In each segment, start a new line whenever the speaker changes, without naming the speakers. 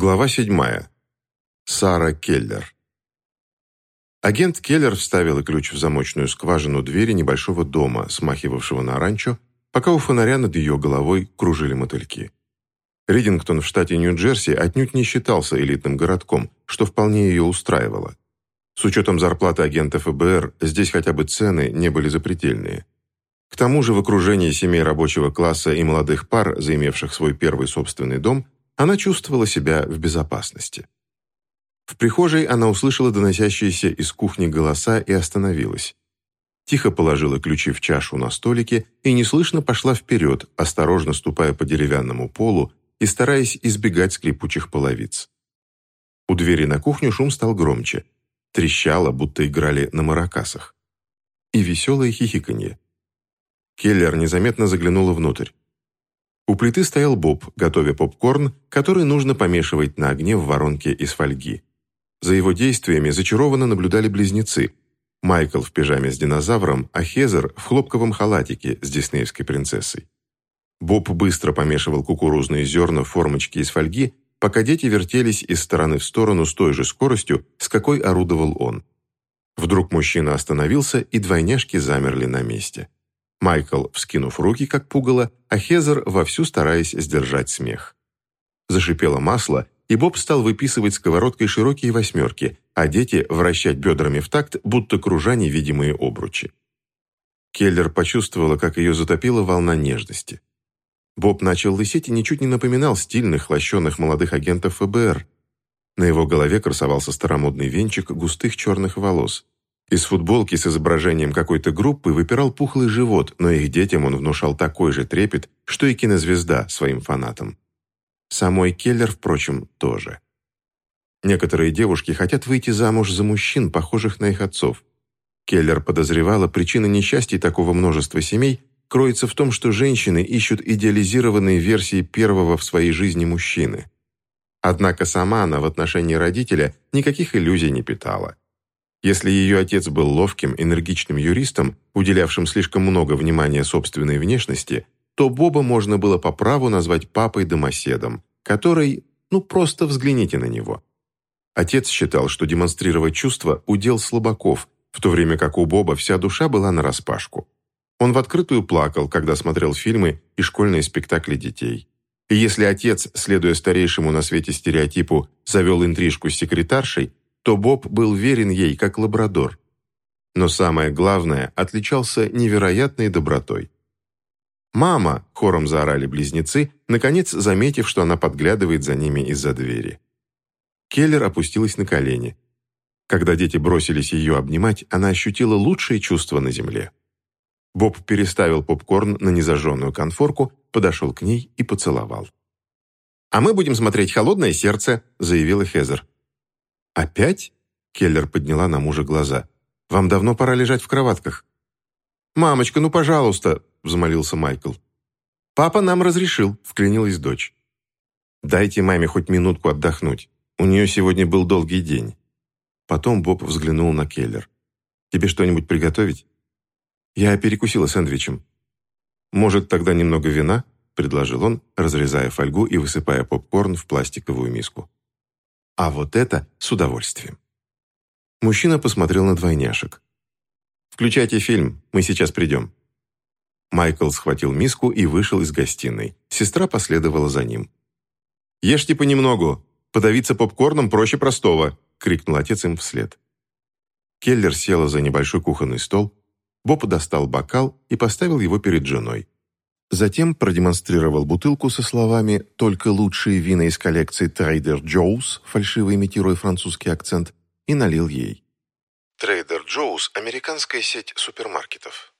Глава 7. Сара Келлер. Агент Келлер вставила ключ в замочную скважину двери небольшого дома, смахивавшего на ранчо, пока у фонаря над ее головой кружили мотыльки. Ридингтон в штате Нью-Джерси отнюдь не считался элитным городком, что вполне ее устраивало. С учетом зарплаты агентов ФБР, здесь хотя бы цены не были запредельные. К тому же в окружении семей рабочего класса и молодых пар, заимевших свой первый собственный дом – она чувствовала себя в безопасности. В прихожей она услышала доносящиеся из кухни голоса и остановилась. Тихо положила ключи в чашу на столике и неслышно пошла вперед, осторожно ступая по деревянному полу и стараясь избегать скрипучих половиц. У двери на кухню шум стал громче. Трещало, будто играли на маракасах. И веселое хихиканье. Келлер незаметно заглянула внутрь. У плиты стоял Боб, готовя попкорн, который нужно помешивать на огне в воронке из фольги. За его действиями зачарованно наблюдали близнецы. Майкл в пижаме с динозавром, а Хезер в хлопковом халатике с диснеевской принцессой. Боб быстро помешивал кукурузные зерна в формочке из фольги, пока дети вертелись из стороны в сторону с той же скоростью, с какой орудовал он. Вдруг мужчина остановился, и двойняшки замерли на месте. Майкл, вскинув руки, как пугало, а Хезер вовсю стараясь сдержать смех. Зашипело масло, и Боб стал выписывать сковородкой широкие восьмерки, а дети вращать бедрами в такт, будто кружа невидимые обручи. Келлер почувствовала, как ее затопила волна нежности. Боб начал лысеть и ничуть не напоминал стильных, лощеных молодых агентов ФБР. На его голове красовался старомодный венчик густых черных волос. Из футболки с изображением какой-то группы выпирал пухлый живот, но их детям он внушал такой же трепет, что и кинозвезда своим фанатам. Самой Келлер, впрочем, тоже. Некоторые девушки хотят выйти замуж за мужчин, похожих на их отцов. Келлер подозревала, причина несчастья такого множества семей кроется в том, что женщины ищут идеализированные версии первого в своей жизни мужчины. Однако сама она в отношении родителя никаких иллюзий не питала. Если ее отец был ловким, энергичным юристом, уделявшим слишком много внимания собственной внешности, то Боба можно было по праву назвать папой-домоседом, который, ну просто взгляните на него. Отец считал, что демонстрировать чувства – удел слабаков, в то время как у Боба вся душа была нараспашку. Он в открытую плакал, когда смотрел фильмы и школьные спектакли детей. И если отец, следуя старейшему на свете стереотипу, завел интрижку с секретаршей, то Боб был верен ей, как лабрадор. Но самое главное, отличался невероятной добротой. «Мама!» – хором заорали близнецы, наконец заметив, что она подглядывает за ними из-за двери. Келлер опустилась на колени. Когда дети бросились ее обнимать, она ощутила лучшее чувство на земле. Боб переставил попкорн на незажженную конфорку, подошел к ней и поцеловал. «А мы будем смотреть «Холодное сердце», – заявила Хезер. «Опять?» – Келлер подняла на мужа глаза. «Вам давно пора лежать в кроватках». «Мамочка, ну пожалуйста!» – взмолился Майкл. «Папа нам разрешил», – вклинилась дочь. «Дайте маме хоть минутку отдохнуть. У нее сегодня был долгий день». Потом Боб взглянул на Келлер. «Тебе что-нибудь приготовить?» «Я перекусила сэндвичем». «Может, тогда немного вина?» – предложил он, разрезая фольгу и высыпая попкорн в пластиковую миску. А вот это с удовольствием. Мужчина посмотрел на двойняшек. «Включайте фильм, мы сейчас придем». Майкл схватил миску и вышел из гостиной. Сестра последовала за ним. «Ешьте понемногу. Подавиться попкорном проще простого», — крикнул отец им вслед. Келлер села за небольшой кухонный стол. Боб достал бокал и поставил его перед женой. Затем продемонстрировал бутылку со словами «Только лучшие вина из коллекции Trader Joe's», фальшиво имитируя французский акцент, и налил ей. Trader Joe's – американская сеть супермаркетов.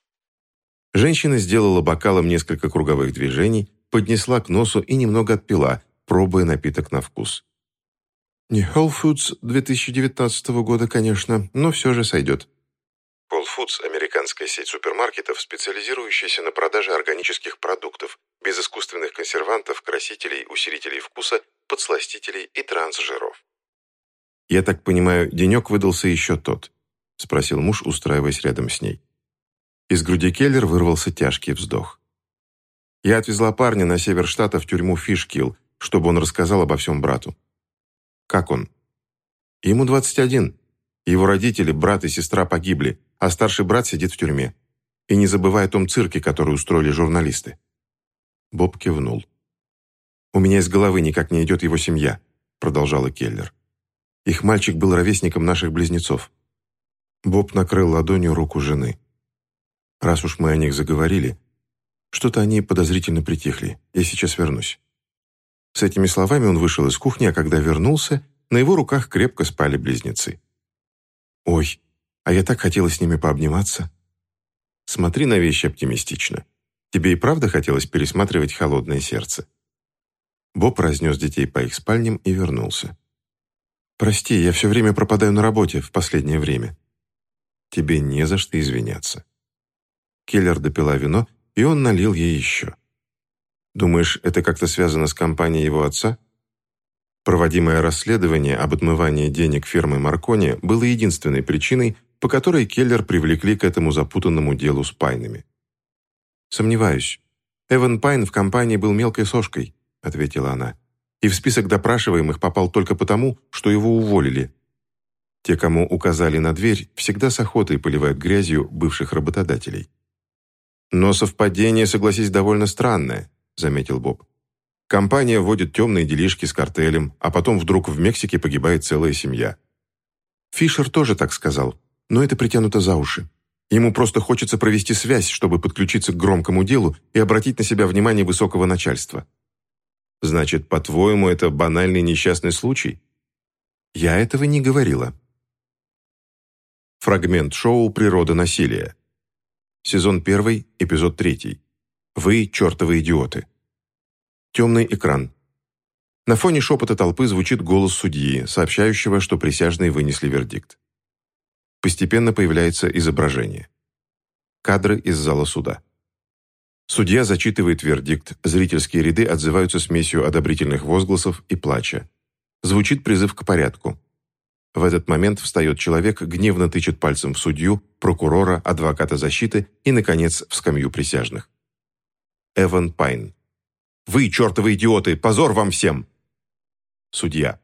Женщина сделала бокалом несколько круговых движений, поднесла к носу и немного отпила, пробуя напиток на вкус. Не Whole Foods 2019 года, конечно, но все же сойдет. Whole Foods – американская сеть супермаркетов, специализирующаяся на продаже органических продуктов, без искусственных консервантов, красителей, усилителей вкуса, подсластителей и трансжиров. «Я так понимаю, денек выдался еще тот?» – спросил муж, устраиваясь рядом с ней. Из груди Келлер вырвался тяжкий вздох. «Я отвезла парня на север штата в тюрьму Фишкилл, чтобы он рассказал обо всем брату. Как он? Ему 21. Его родители, брат и сестра погибли, а старший брат сидит в тюрьме. И не забывай о том цирке, который устроили журналисты. Боб кивнул. «У меня из головы никак не идет его семья», продолжала Келлер. «Их мальчик был ровесником наших близнецов». Боб накрыл ладонью руку жены. «Раз уж мы о них заговорили, что-то они подозрительно притихли. Я сейчас вернусь». С этими словами он вышел из кухни, а когда вернулся, на его руках крепко спали близнецы. «Ой, а я так хотела с ними пообниматься». «Смотри на вещи оптимистично. Тебе и правда хотелось пересматривать холодное сердце?» Боб разнес детей по их спальням и вернулся. «Прости, я все время пропадаю на работе в последнее время». «Тебе не за что извиняться». Келлер допила вино, и он налил ей еще. «Думаешь, это как-то связано с компанией его отца?» Проводимое расследование об отмывании денег фирмы Маркони было единственной причиной, по которой Келлер привлекли к этому запутанному делу с Пайнами. «Сомневаюсь. Эван Пайн в компании был мелкой сошкой. — ответила она. «И в список допрашиваемых попал только потому, что его уволили. Те, кому указали на дверь, всегда с охотой поливают грязью бывших работодателей». «Но совпадение, согласись, довольно странное», — заметил Боб. «Компания вводит темные делишки с картелем, а потом вдруг в Мексике погибает целая семья». Фишер тоже так сказал, но это притянуто за уши. Ему просто хочется провести связь, чтобы подключиться к громкому делу и обратить на себя внимание высокого начальства. Значит, по-твоему, это банальный несчастный случай? Я этого не говорила. Фрагмент шоу «Природа насилия». Сезон 1, эпизод 3. Вы чертовы идиоты. Темный экран. На фоне шепота толпы звучит голос судьи, сообщающего, что присяжные вынесли вердикт. Постепенно появляется изображение. Кадры из зала суда. Судья зачитывает вердикт, зрительские ряды отзываются смесью одобрительных возгласов и плача. Звучит призыв к порядку. В этот момент встает человек, гневно тычет пальцем в судью, прокурора, адвоката защиты и, наконец, в скамью присяжных. Эван Пайн. «Вы, чертовы идиоты! Позор вам всем!» Судья.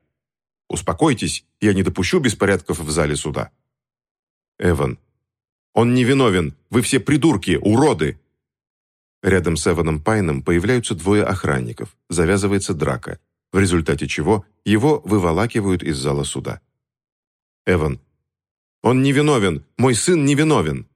«Успокойтесь, я не допущу беспорядков в зале суда». Эван. «Он невиновен! Вы все придурки, уроды! Рядом с Эваном Пайном появляются двое охранников, завязывается драка, в результате чего его выволакивают из зала суда. Эван. «Он невиновен! Мой сын невиновен!»